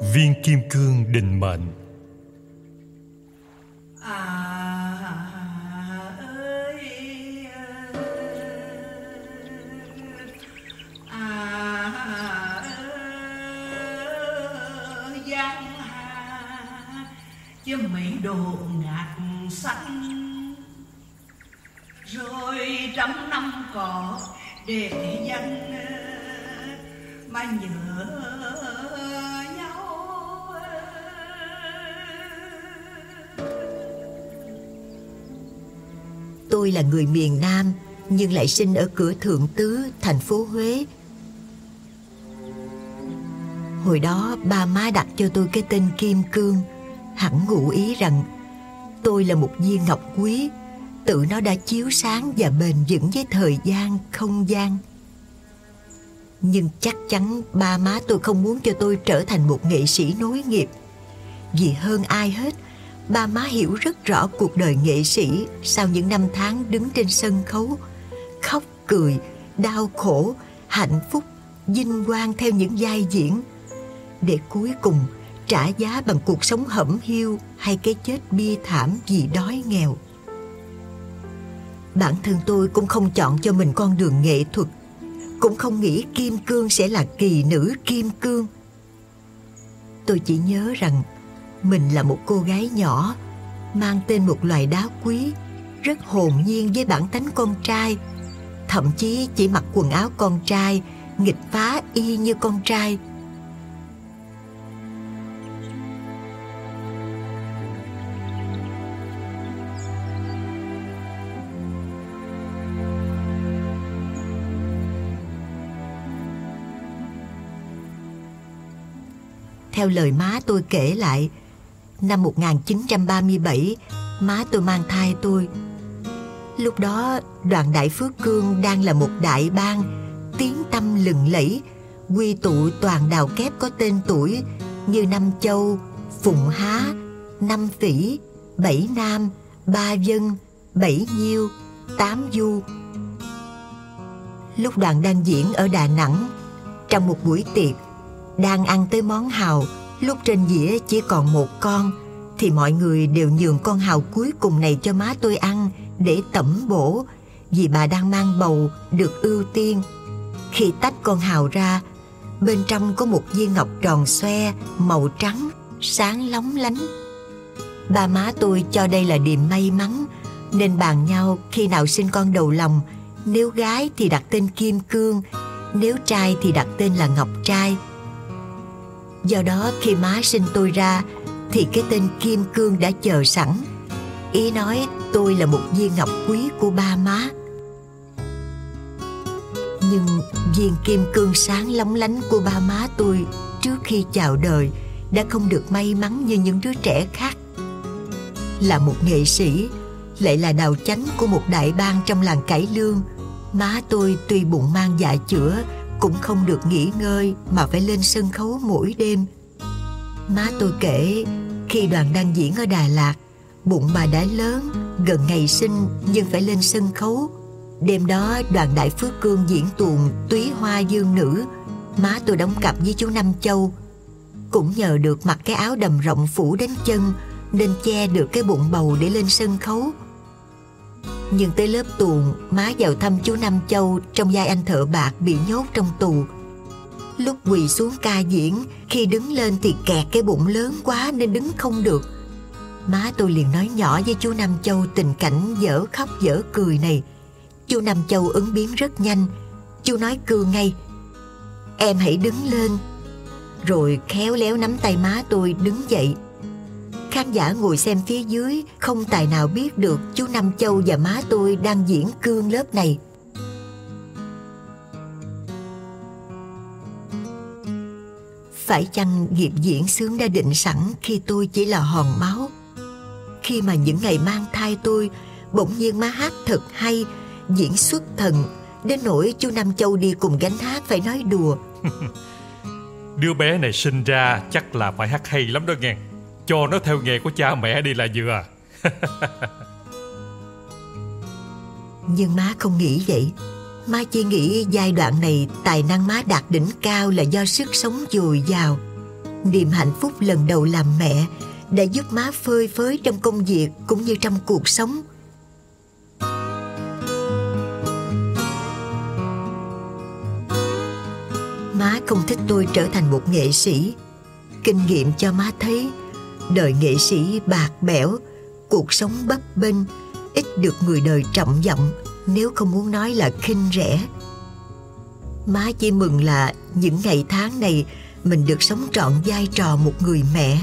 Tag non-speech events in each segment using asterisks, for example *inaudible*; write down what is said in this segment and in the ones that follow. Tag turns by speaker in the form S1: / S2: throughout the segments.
S1: Viên kim cương định mệnh.
S2: À, à, à, chứ mỹ đồ ngạt xanh rồi trăm năm cỏ để danh mà nhớ
S3: tôi là người miền Nam nhưng lại sinh ở cửa Thượng Tứ, thành phố Huế. Hồi đó ba má đặt cho tôi cái tên Kim Cương hẳn ngụ ý rằng tôi là một viên ngọc quý tự nó đã chiếu sáng và bền vững với thời gian không gian nhưng chắc chắn ba má tôi không muốn cho tôi trở thành một nghệ sĩ nối nghiệp vì hơn ai hết ba má hiểu rất rõ cuộc đời nghệ sĩ sau những năm tháng đứng trên sân khấu khóc cười đau khổ hạnh phúc vinh quang theo những vai diễn để cuối cùng trả giá bằng cuộc sống hẩm hiu hay cái chết bi thảm vì đói nghèo. Bản thân tôi cũng không chọn cho mình con đường nghệ thuật, cũng không nghĩ Kim Cương sẽ là kỳ nữ Kim Cương. Tôi chỉ nhớ rằng mình là một cô gái nhỏ, mang tên một loài đá quý, rất hồn nhiên với bản tánh con trai, thậm chí chỉ mặc quần áo con trai, nghịch phá y như con trai – Theo lời má tôi kể lại, năm 1937, má tôi mang thai tôi. Lúc đó, đoàn Đại Phước Cương đang là một đại bang, tiếng tâm lừng lẫy, quy tụ toàn đào kép có tên tuổi như Năm Châu, Phụng Há, Năm Phỉ, Bảy Nam, Ba Dân, Bảy Nhiêu, Tám Du. Lúc đoàn đang diễn ở Đà Nẵng, trong một buổi tiệc, đang ăn tới món hào lúc trên dĩa chỉ còn một con, thì mọi người đều nhường con hào cuối cùng này cho má tôi ăn để tẩm bổ, vì bà đang mang bầu được ưu tiên. Khi tách con hào ra, bên trong có một viên ngọc tròn xoe màu trắng sáng lóng lánh. Ba má tôi cho đây là điềm may mắn, nên bàn nhau khi nào sinh con đầu lòng, nếu gái thì đặt tên kim cương, nếu trai thì đặt tên là ngọc trai. Do đó khi má sinh tôi ra, Thì cái tên Kim Cương đã chờ sẵn. Ý nói, tôi là một viên ngọc quý của ba má. Nhưng viên kim cương sáng lóng lánh của ba má tôi Trước khi chào đời Đã không được may mắn như những đứa trẻ khác. Là một nghệ sĩ, Lại là đào chánh của một đại bang trong làng cải lương, Má tôi tuy bụng mang dạ chữa cũng không được nghỉ ngơi mà phải lên sân khấu mỗi đêm. Má tôi kể khi đoàn đang diễn ở Đà Lạt, bụng bà đã lớn, gần ngày sinh nhưng phải lên sân khấu. Đêm đó đoàn Đại Phước Cương diễn tuồng Túy Hoa Dương Nữ, má tôi đóng cặp với chú Năm Châu. Cũng nhờ được mặc cái áo đầm rộng phủ đến chân nên che được cái bụng bầu để lên sân khấu. Nhưng tới lớp tuồng Má vào thăm chú Nam Châu Trong vai anh thợ bạc bị nhốt trong tù. Lúc quỳ xuống ca diễn, Khi đứng lên thì kẹt cái bụng lớn quá Nên đứng không được. Má tôi liền nói nhỏ với chú Nam Châu Tình cảnh dở khóc dở cười này. Chú Nam Châu ứng biến rất nhanh. Chú nói cương ngay, Em hãy đứng lên. Rồi khéo léo nắm tay má tôi đứng dậy. Khán giả ngồi xem phía dưới không tài nào biết được chú Năm Châu và má tôi đang diễn cương lớp này. Phải chăng nghiệp diễn sướng đã định sẵn khi tôi chỉ là hòn máu? Khi mà những ngày mang thai tôi, bỗng nhiên má hát thật hay, diễn xuất thần, đến nỗi chú Nam Châu đi cùng gánh hát phải nói đùa. *laughs*
S1: Đứa bé này sinh ra chắc là phải hát hay lắm đó nghe. Cho nó theo nghề của cha mẹ đi là vừa *laughs*
S3: Nhưng má không nghĩ vậy Má chỉ nghĩ giai đoạn này tài năng má đạt đỉnh cao là do sức sống dồi dào Niềm hạnh phúc lần đầu làm mẹ đã giúp má phơi phới trong công việc cũng như trong cuộc sống. Má không thích tôi trở thành một nghệ sĩ. Kinh nghiệm cho má thấy đời nghệ sĩ bạc bẽo, cuộc sống bấp bênh, ít được người đời trọng vọng nếu không muốn nói là khinh rẻ. Má chỉ mừng là những ngày tháng này mình được sống trọn vai trò một người mẹ.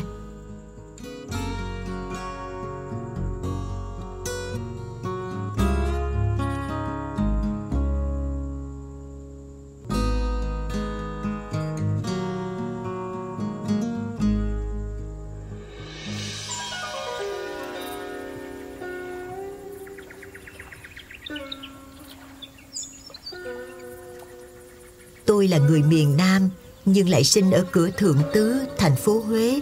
S3: Tôi là người miền Nam nhưng lại sinh ở cửa Thượng Tứ, thành phố Huế.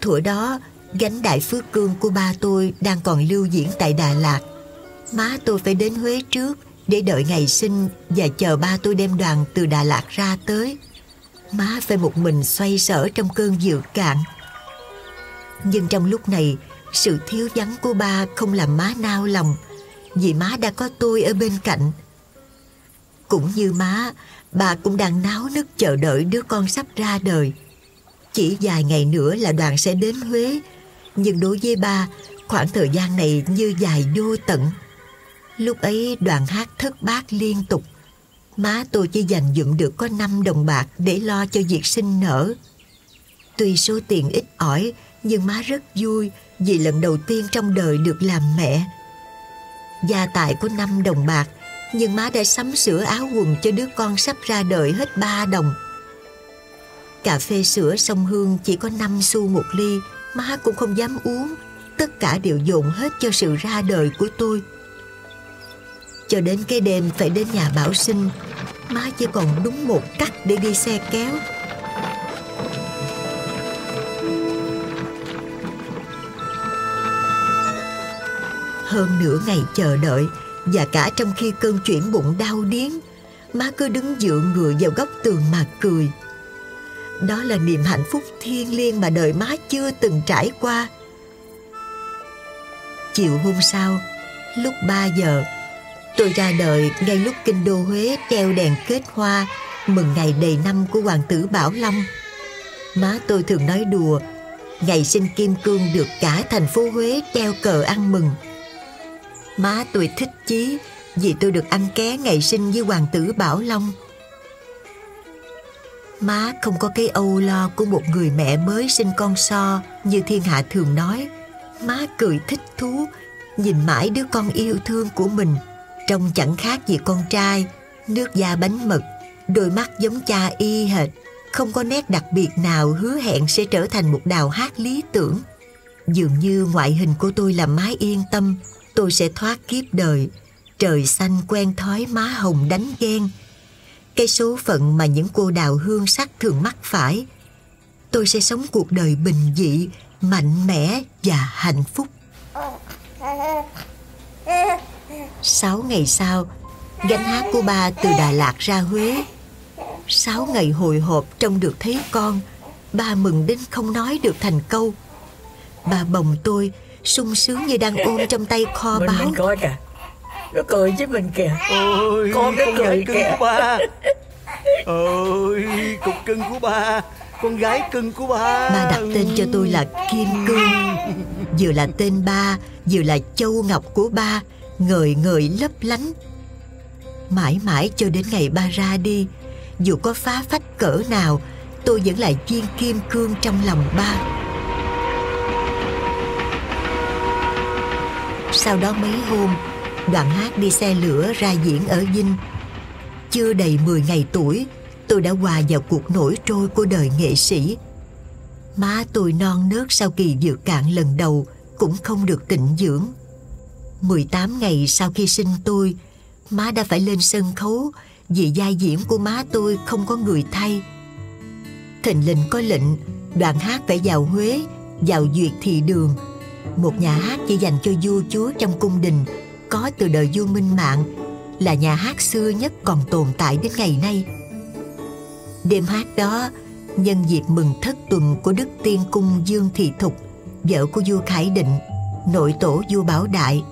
S3: Thuở đó, gánh đại phước cương của ba tôi đang còn lưu diễn tại Đà Lạt. Má tôi phải đến Huế trước để đợi ngày sinh và chờ ba tôi đem đoàn từ Đà Lạt ra tới. Má phải một mình xoay sở trong cơn dự cạn. Nhưng trong lúc này, sự thiếu vắng của ba không làm má nao lòng vì má đã có tôi ở bên cạnh. Cũng như má, bà cũng đang náo nức chờ đợi đứa con sắp ra đời. Chỉ vài ngày nữa là đoàn sẽ đến Huế, nhưng đối với ba, khoảng thời gian này như dài vô tận. Lúc ấy đoàn hát thất bát liên tục. Má tôi chỉ dành dụm được có 5 đồng bạc để lo cho việc sinh nở. Tuy số tiền ít ỏi, nhưng má rất vui vì lần đầu tiên trong đời được làm mẹ. Gia tài của 5 đồng bạc nhưng má đã sắm sửa áo quần cho đứa con sắp ra đời hết ba đồng. Cà phê sữa sông Hương chỉ có 5 xu một ly, má cũng không dám uống. Tất cả đều dồn hết cho sự ra đời của tôi. Cho đến cái đêm phải đến nhà bảo sinh, má chỉ còn đúng một cách để đi xe kéo. Hơn nửa ngày chờ đợi, và cả trong khi cơn chuyển bụng đau điếng, Má cứ đứng dựa người vào góc tường mà cười. Đó là niềm hạnh phúc thiêng liêng mà đời má chưa từng trải qua. Chiều hôm sau, Lúc 3 giờ, Tôi ra đời ngay lúc kinh đô Huế treo đèn kết hoa Mừng ngày đầy năm của hoàng tử Bảo Long. Má tôi thường nói đùa, Ngày sinh Kim Cương được cả thành phố Huế treo cờ ăn mừng. Má tôi thích chí vì tôi được ăn ké ngày sinh với hoàng tử Bảo Long. Má không có cái âu lo của một người mẹ mới sinh con so như thiên hạ thường nói. Má cười thích thú, nhìn mãi đứa con yêu thương của mình. Trông chẳng khác gì con trai, nước da bánh mật, đôi mắt giống cha y hệt. Không có nét đặc biệt nào hứa hẹn sẽ trở thành một đào hát lý tưởng. Dường như ngoại hình của tôi làm má yên tâm tôi sẽ thoát kiếp đời. Trời xanh quen thói má hồng đánh ghen. Cái số phận mà những cô đào hương sắc thường mắc phải. Tôi sẽ sống cuộc đời bình dị, mạnh mẽ và hạnh phúc. Sáu ngày sau, gánh hát của ba từ đà lạt ra huế. Sáu ngày hồi hộp trông được thấy con. Ba mừng đến không nói được thành câu. Ba bồng tôi sung sướng như đang ôm trong tay kho
S4: mình,
S3: báu.
S4: mình coi kìa. Nó cười với mình kìa.
S5: Ôi
S4: Con nó cười
S5: gái cưng
S4: kìa.
S5: của ba. Ôi cục cưng của ba. Con gái cưng của ba.
S3: Ba đặt tên cho tôi là Kim Cương. Vừa là tên ba Vừa là châu ngọc của ba. Ngời ngời lấp lánh. Mãi mãi cho đến ngày ba ra đi Dù có phá phách cỡ nào Tôi vẫn là viên kim cương trong lòng ba Sau đó mấy hôm Đoàn hát đi xe lửa ra diễn ở Vinh. Chưa đầy 10 ngày tuổi, Tôi đã hòa vào cuộc nổi trôi của đời nghệ sĩ. Má tôi non nớt sau kỳ dược cạn lần đầu Cũng không được tịnh dưỡng. 18 ngày sau khi sinh tôi, Má đã phải lên sân khấu Vì vai diễn của má tôi không có người thay. Thịnh lệnh có lệnh Đoàn hát phải vào Huế, Vào duyệt thị đường một nhà hát chỉ dành cho vua chúa trong cung đình Có từ đời vua Minh Mạng Là nhà hát xưa nhất còn tồn tại đến ngày nay Đêm hát đó nhân dịp mừng thất tuần của Đức Tiên Cung Dương Thị Thục, vợ của vua Khải Định, nội tổ vua Bảo Đại.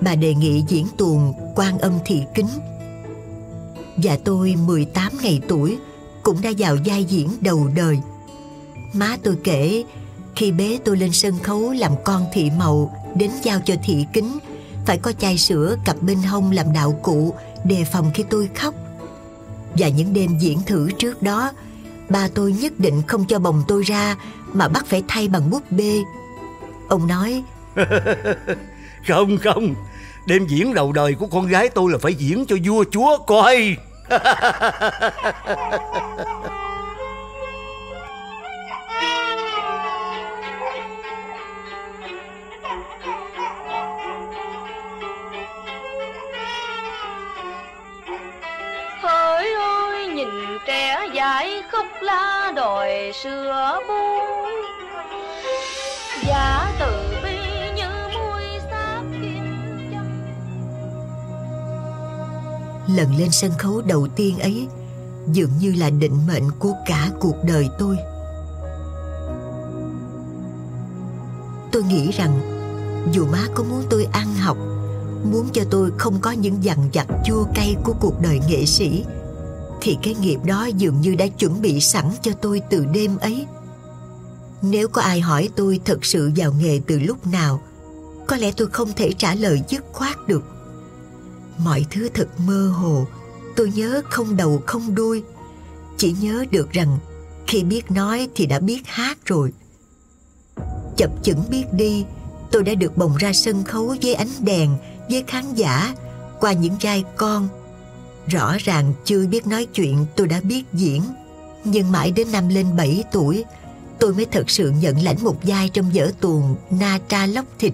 S3: Bà đề nghị diễn tuồng quan âm thị kính. Và tôi 18 ngày tuổi cũng đã vào vai diễn đầu đời. Má tôi kể khi bế tôi lên sân khấu làm con thị mậu đến giao cho thị kính phải có chai sữa cặp bên hông làm đạo cụ đề phòng khi tôi khóc. Và những đêm diễn thử trước đó, ba tôi nhất định không cho bồng tôi ra mà bắt phải thay bằng búp bê. Ông nói, *laughs*
S5: Không không Đêm diễn đầu đời của con gái tôi là phải diễn cho vua chúa coi *laughs*
S6: trẻ khúc la đòi buông giả từ bi như muôi sáp kim
S3: lần lên sân khấu đầu tiên ấy dường như là định mệnh của cả cuộc đời tôi. Tôi nghĩ rằng dù má có muốn tôi ăn học, muốn cho tôi không có những dằn vặt chua cay của cuộc đời nghệ sĩ, thì cái nghiệp đó dường như đã chuẩn bị sẵn cho tôi từ đêm ấy. Nếu có ai hỏi tôi thật sự vào nghề từ lúc nào, có lẽ tôi không thể trả lời dứt khoát được. Mọi thứ thật mơ hồ, tôi nhớ không đầu không đuôi. Chỉ nhớ được rằng khi biết nói thì đã biết hát rồi. Chập chững biết đi, tôi đã được bồng ra sân khấu với ánh đèn, với khán giả, qua những vai con. Rõ ràng chưa biết nói chuyện tôi đã biết diễn. Nhưng mãi đến năm lên 7 tuổi, tôi mới thật sự nhận lãnh một vai trong vở tuồng Na Tra Lóc Thịt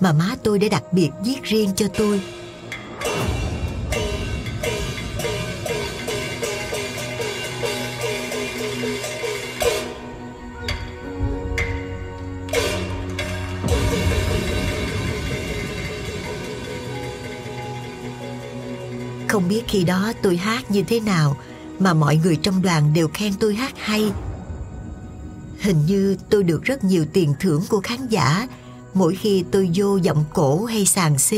S3: mà má tôi đã đặc biệt viết riêng cho tôi. Không biết khi đó tôi hát như thế nào mà mọi người trong đoàn đều khen tôi hát hay. Hình như tôi được rất nhiều tiền thưởng của khán giả mỗi khi tôi vô giọng cổ hay sàn C.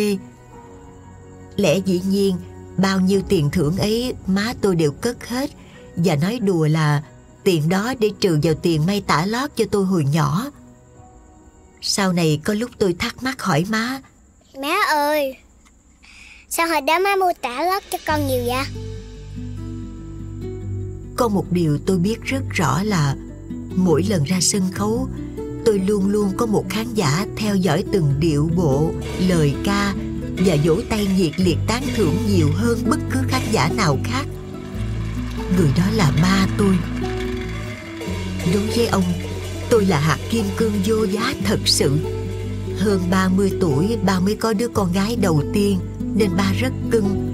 S3: Lẽ dĩ nhiên, bao nhiêu tiền thưởng ấy má tôi đều cất hết và nói đùa là tiền đó để trừ vào tiền may tả lót cho tôi hồi nhỏ. Sau này có lúc tôi thắc mắc hỏi má
S7: Má ơi Sao hồi đó má mua tả lót cho con nhiều vậy
S3: Có một điều tôi biết rất rõ là mỗi lần ra sân khấu tôi luôn luôn có một khán giả theo dõi từng điệu bộ, lời ca và vỗ tay nhiệt liệt tán thưởng nhiều hơn bất cứ khán giả nào khác. Người đó là ba tôi. Đối với ông, tôi là hạt kim cương vô giá thật sự. Hơn 30 tuổi ba mới có đứa con gái đầu tiên nên ba rất cưng.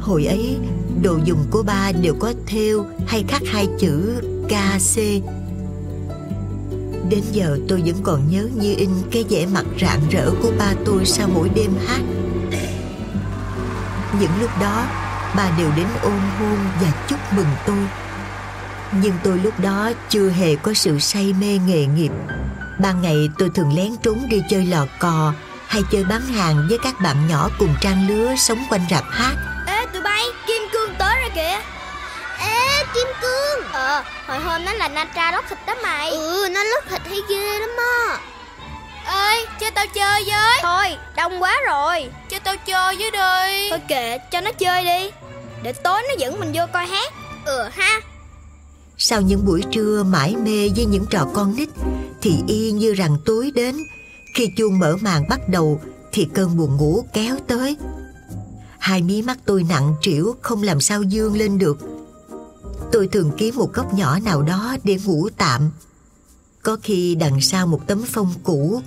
S3: Hồi ấy, đồ dùng của ba đều có thêu hay khắc hai chữ KC. Đến giờ tôi vẫn còn nhớ như in cái vẻ mặt rạng rỡ của ba tôi sau mỗi đêm hát. Những lúc đó, ba đều đến ôm hôn và chúc mừng tôi. Nhưng tôi lúc đó chưa hề có sự say mê nghề nghiệp. Ban ngày tôi thường lén trốn đi chơi lò cò hay chơi bán hàng với các bạn nhỏ cùng trang lứa sống quanh rạp hát.
S7: Ê tụi bay Kim Cương tới rồi kìa. Ê Kim Cương. Ờ hồi hôm nó là Natra lóc thịt đó mày. Ừ nó lóc thịt hay ghê lắm á. Ơi cho tao chơi với. Thôi đông quá rồi. Cho tao chơi với đi. Thôi kệ cho nó chơi đi. Để tối nó dẫn mình vô coi hát. Ừ ha.
S3: Sau những buổi trưa mải mê với những trò con nít Thì y như rằng tối đến khi chuông mở màn bắt đầu Thì cơn buồn ngủ kéo tới. Hai mí mắt tôi nặng trĩu, Không làm sao dương lên được. Tôi thường kiếm một góc nhỏ nào đó Để ngủ tạm. Có khi đằng sau một tấm phong cũ,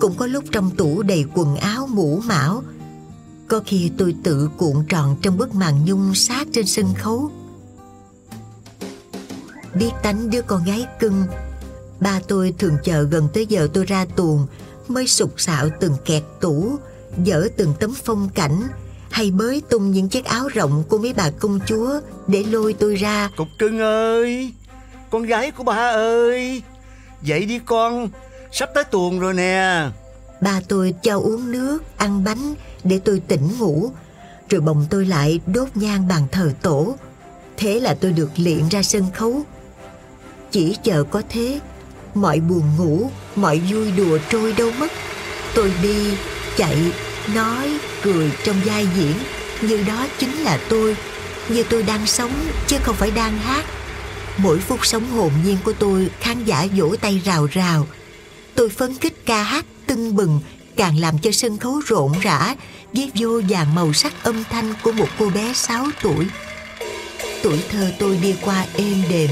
S3: Cũng có lúc trong tủ đầy quần áo mũ mão. Có khi tôi tự cuộn tròn trong bức màn nhung sát trên sân khấu. Biết tánh đứa con gái cưng, ba tôi thường chờ gần tới giờ tôi ra tuồng mới sục sạo từng kẹt tủ dỡ từng tấm phong cảnh hay bới tung những chiếc áo rộng của mấy bà công chúa để lôi tôi ra
S5: Cục cưng ơi Con gái của ba ơi Dậy đi con Sắp tới tuồng rồi nè
S3: Ba tôi cho uống nước, ăn bánh để tôi tỉnh ngủ, rồi bồng tôi lại đốt nhang bàn thờ tổ. Thế là tôi được luyện ra sân khấu. Chỉ chờ có thế, mọi buồn ngủ, mọi vui đùa trôi đâu mất. Tôi đi, chạy, nói, cười trong vai diễn, như đó chính là tôi, như tôi đang sống chứ không phải đang hát. Mỗi phút sống hồn nhiên của tôi, khán giả vỗ tay rào rào. Tôi phấn khích ca hát tưng bừng càng làm cho sân khấu rộn rã với vô vàng màu sắc âm thanh của một cô bé 6 tuổi. Tuổi thơ tôi đi qua êm đềm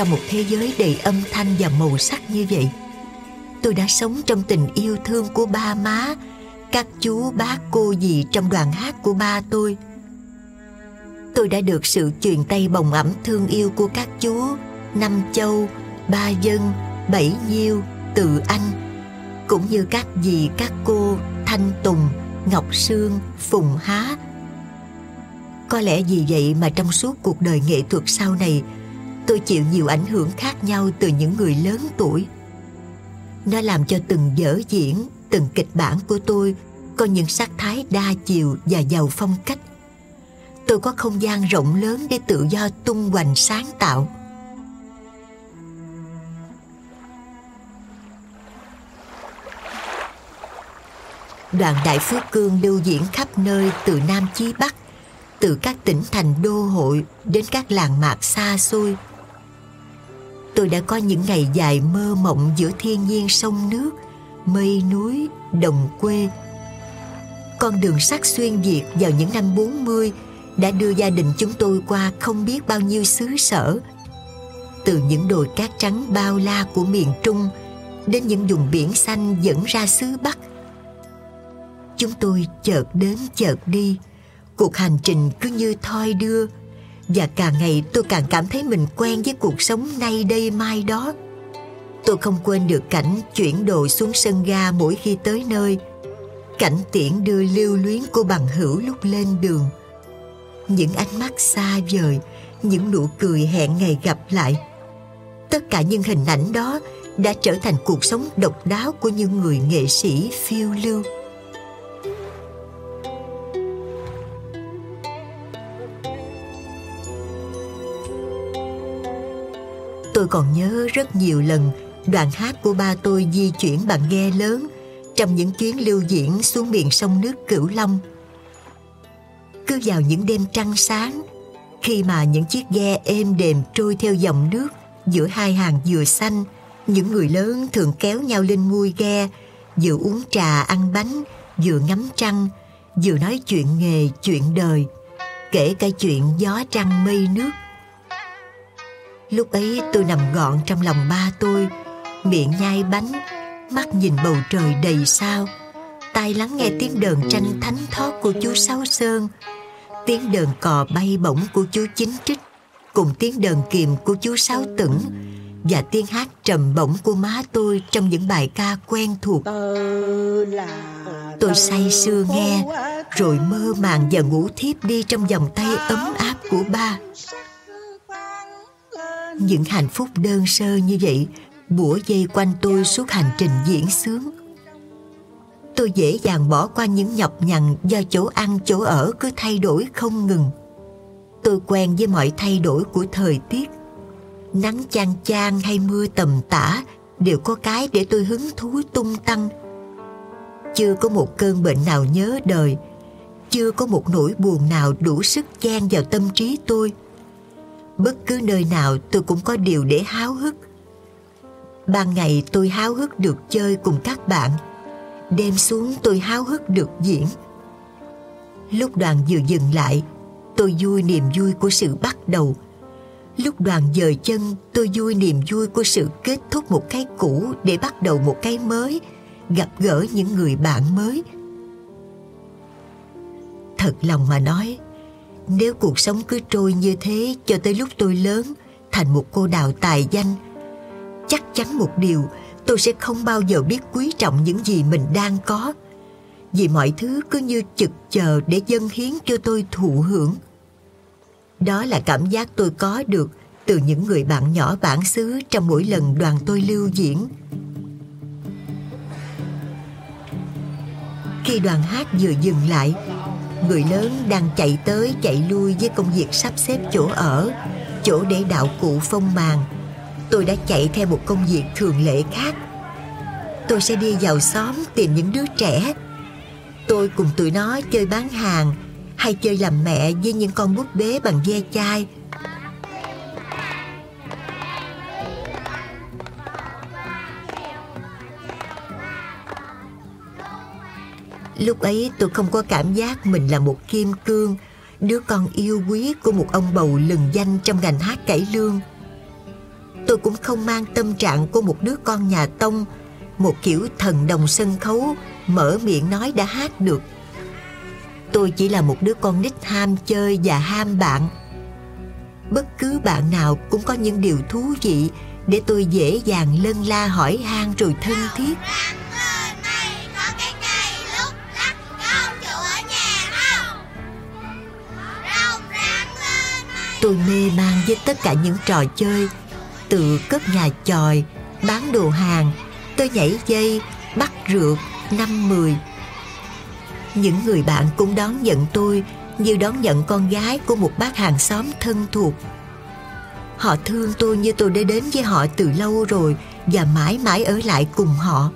S3: trong một thế giới đầy âm thanh và màu sắc như vậy. Tôi đã sống trong tình yêu thương của ba má, các chú bác cô dì trong đoàn hát của ba tôi. Tôi đã được sự truyền tay bồng ẩm thương yêu của các chú Năm Châu, Ba Dân, Bảy Nhiêu, Từ Anh cũng như các dì các cô Thanh Tùng, Ngọc Sương, Phùng Há. Có lẽ vì vậy mà trong suốt cuộc đời nghệ thuật sau này, tôi chịu nhiều ảnh hưởng khác nhau từ những người lớn tuổi. Nó làm cho từng vở diễn, từng kịch bản của tôi có những sắc thái đa chiều và giàu phong cách. Tôi có không gian rộng lớn để tự do tung hoành sáng tạo đoàn Đại Phước Cương lưu diễn khắp nơi từ Nam chí Bắc, từ các tỉnh thành đô hội đến các làng mạc xa xôi. Tôi đã có những ngày dài mơ mộng giữa thiên nhiên sông nước, mây núi, đồng quê. Con đường sắt xuyên Việt vào những năm 40 đã đưa gia đình chúng tôi qua không biết bao nhiêu xứ sở. Từ những đồi cát trắng bao la của miền Trung đến những vùng biển xanh dẫn ra xứ Bắc Chúng tôi chợt đến chợt đi Cuộc hành trình cứ như thoi đưa và càng ngày tôi càng cảm thấy mình quen với cuộc sống nay đây mai đó. Tôi không quên được cảnh chuyển đồ xuống sân ga mỗi khi tới nơi. Cảnh tiễn đưa lưu luyến của bằng hữu lúc lên đường. Những ánh mắt xa vời, Những nụ cười hẹn ngày gặp lại. Tất cả những hình ảnh đó đã trở thành cuộc sống độc đáo của những người nghệ sĩ phiêu lưu. Tôi còn nhớ rất nhiều lần đoạn hát của ba tôi di chuyển bằng ghe lớn trong những chuyến lưu diễn xuống miền sông nước Cửu Long. Cứ vào những đêm trăng sáng, khi mà những chiếc ghe êm đềm trôi theo dòng nước giữa hai hàng dừa xanh, những người lớn thường kéo nhau lên mui ghe, vừa uống trà ăn bánh, vừa ngắm trăng, vừa nói chuyện nghề, chuyện đời, kể cả chuyện gió trăng mây nước Lúc ấy tôi nằm gọn trong lòng ba tôi, Miệng nhai bánh, Mắt nhìn bầu trời đầy sao. Tai lắng nghe tiếng đờn tranh thánh thót của chú Sáu Sơn, Tiếng đờn cò bay bổng của chú Chính Trích, Cùng tiếng đờn kiềm của chú Sáu Tửng, Và tiếng hát trầm bổng của má tôi Trong những bài ca quen thuộc. Tôi say sưa nghe, Rồi mơ màng và ngủ thiếp đi Trong vòng tay ấm áp của ba những hạnh phúc đơn sơ như vậy, bủa dây quanh tôi suốt hành trình diễn sướng. Tôi dễ dàng bỏ qua những nhọc nhằn do chỗ ăn, chỗ ở cứ thay đổi không ngừng. Tôi quen với mọi thay đổi của thời tiết. Nắng chang chang hay mưa tầm tã đều có cái để tôi hứng thú tung tăng. Chưa có một cơn bệnh nào nhớ đời, chưa có một nỗi buồn nào đủ sức chen vào tâm trí tôi bất cứ nơi nào tôi cũng có điều để háo hức. Ban ngày tôi háo hức được chơi cùng các bạn, đêm xuống tôi háo hức được diễn. Lúc đoàn vừa dừng lại, tôi vui niềm vui của sự bắt đầu. Lúc đoàn dời chân, tôi vui niềm vui của sự kết thúc một cái cũ để bắt đầu một cái mới, gặp gỡ những người bạn mới. Thật lòng mà nói nếu cuộc sống cứ trôi như thế cho tới lúc tôi lớn thành một cô đào tài danh, chắc chắn một điều tôi sẽ không bao giờ biết quý trọng những gì mình đang có. Vì mọi thứ cứ như chực chờ để dâng hiến cho tôi thụ hưởng. Đó là cảm giác tôi có được từ những người bạn nhỏ bản xứ trong mỗi lần đoàn tôi lưu diễn. Khi đoàn hát vừa dừng lại, người lớn đang chạy tới chạy lui với công việc sắp xếp chỗ ở, chỗ để đạo cụ phong màn. Tôi đã chạy theo một công việc thường lệ khác. Tôi sẽ đi vào xóm tìm những đứa trẻ. Tôi cùng tụi nó chơi bán hàng hay chơi làm mẹ với những con búp bế bằng ve chai Lúc ấy tôi không có cảm giác mình là một kim cương, Đứa con yêu quý của một ông bầu lừng danh trong ngành hát cải lương. Tôi cũng không mang tâm trạng của một đứa con nhà tông, Một kiểu thần đồng sân khấu, Mở miệng nói đã hát được. Tôi chỉ là một đứa con nít ham chơi và ham bạn. Bất cứ bạn nào cũng có những điều thú vị Để tôi dễ dàng lân la hỏi han rồi thân thiết. Tôi mê man với tất cả những trò chơi. Từ cất nhà chòi, bán đồ hàng Tôi nhảy dây, bắt rượt, năm mười. Những người bạn cũng đón nhận tôi Như đón nhận con gái của một bác hàng xóm thân thuộc. Họ thương tôi như tôi đã đến với họ từ lâu rồi Và mãi mãi ở lại cùng họ.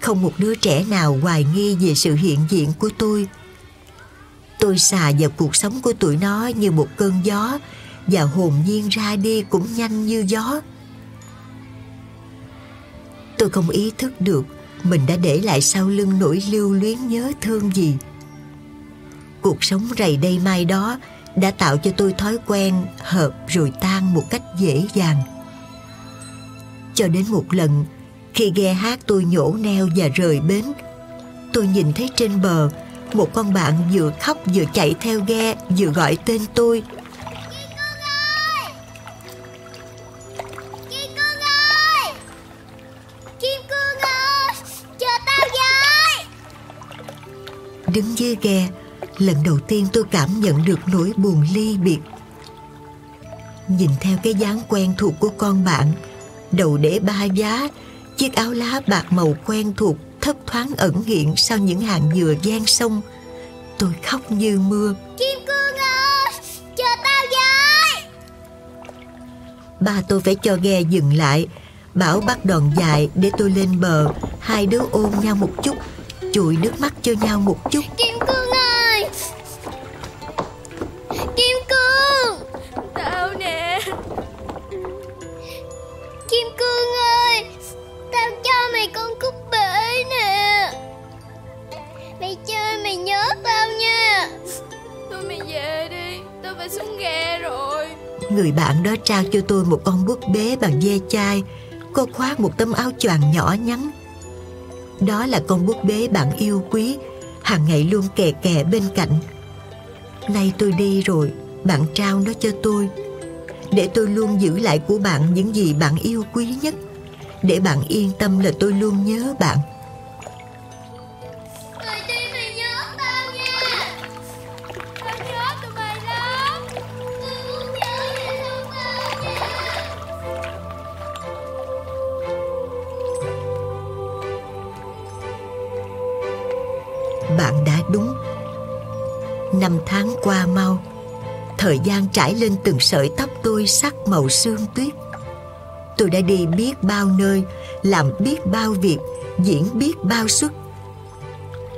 S3: Không một đứa trẻ nào hoài nghi về sự hiện diện của tôi. Tôi xà vào cuộc sống của tụi nó như một cơn gió và hồn nhiên ra đi cũng nhanh như gió. Tôi không ý thức được mình đã để lại sau lưng nỗi lưu luyến nhớ thương gì. Cuộc sống rầy đây mai đó đã tạo cho tôi thói quen hợp rồi tan một cách dễ dàng. Cho đến một lần, khi ghe hát tôi nhổ neo và rời bến, tôi nhìn thấy trên bờ một con bạn vừa khóc vừa chạy theo ghe, Vừa gọi tên tôi.
S7: Kim cương ơi Kim cương ơi Chờ
S3: Đứng dưới ghe, Lần đầu tiên tôi cảm nhận được nỗi buồn ly biệt. Nhìn theo cái dáng quen thuộc của con bạn, Đầu để ba giá, Chiếc áo lá bạc màu quen thuộc thấp thoáng ẩn hiện sau những hàng dừa gian sông. Tôi khóc như mưa.
S7: Kim cương ơi chờ tao với.
S3: Ba tôi phải cho ghe dừng lại. Bảo bắt đòn dài để tôi lên bờ. Hai đứa ôm nhau một chút chùi nước mắt cho nhau một chút.
S7: kim
S3: người bạn đó trao cho tôi một con búp bế bằng ve chai, cô khoác một tấm áo choàng nhỏ nhắn. Đó là con búp bế bạn yêu quý, hàng ngày luôn kè kè bên cạnh. Nay tôi đi rồi, bạn trao nó cho tôi. Để tôi luôn giữ lại của bạn những gì bạn yêu quý nhất. Để bạn yên tâm là tôi luôn nhớ bạn. Bạn đã đúng. Năm tháng qua mau, thời gian trải lên từng sợi tóc tôi sắc màu sương tuyết. Tôi đã đi biết bao nơi, làm biết bao việc, diễn biết bao suất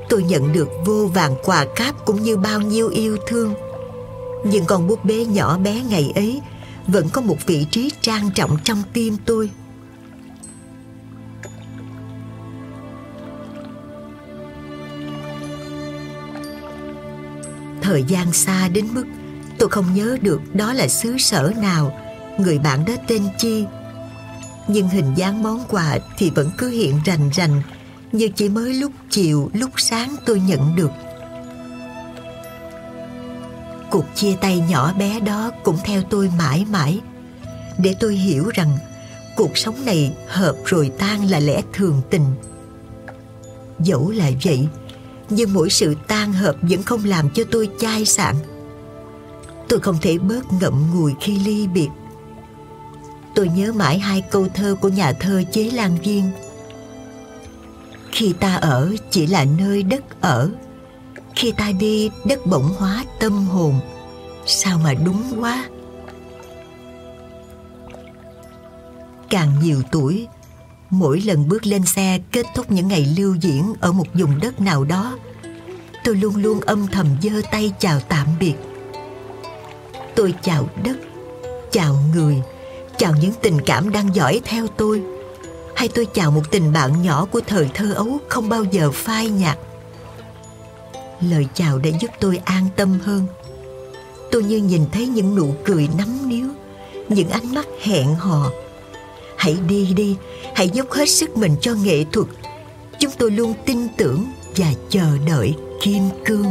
S3: tôi nhận được vô vàng quà cáp cũng như bao nhiêu yêu thương. Nhưng con búp bê nhỏ bé ngày ấy vẫn có một vị trí trang trọng trong tim tôi. Thời gian xa đến mức tôi không nhớ được đó là xứ sở nào, người bạn đó tên chi. Nhưng hình dáng món quà thì vẫn cứ hiện rành rành, như chỉ mới lúc chiều, lúc sáng tôi nhận được. Cuộc chia tay nhỏ bé đó cũng theo tôi mãi mãi. Để tôi hiểu rằng cuộc sống này hợp rồi tan là lẽ thường tình. Dẫu là vậy nhưng mỗi sự tan hợp vẫn không làm cho tôi chai sạn. Tôi không thể bớt ngậm ngùi khi ly biệt. Tôi nhớ mãi hai câu thơ của nhà thơ Chế Lan Viên. Khi ta ở chỉ là nơi đất ở. Khi ta đi, đất bỗng hóa tâm hồn. Sao mà đúng quá? Càng nhiều tuổi Mỗi lần bước lên xe kết thúc những ngày lưu diễn ở một vùng đất nào đó Tôi luôn luôn âm thầm giơ tay chào tạm biệt. Tôi chào đất, chào người, chào những tình cảm đang dõi theo tôi. Hay tôi chào một tình bạn nhỏ của thời thơ ấu không bao giờ phai nhạt. Lời chào đã giúp tôi an tâm hơn. Tôi như nhìn thấy những nụ cười nắm níu Những ánh mắt hẹn hò. Hãy đi đi, hãy dốc hết sức mình cho nghệ thuật. Chúng tôi luôn tin tưởng và chờ đợi kim cương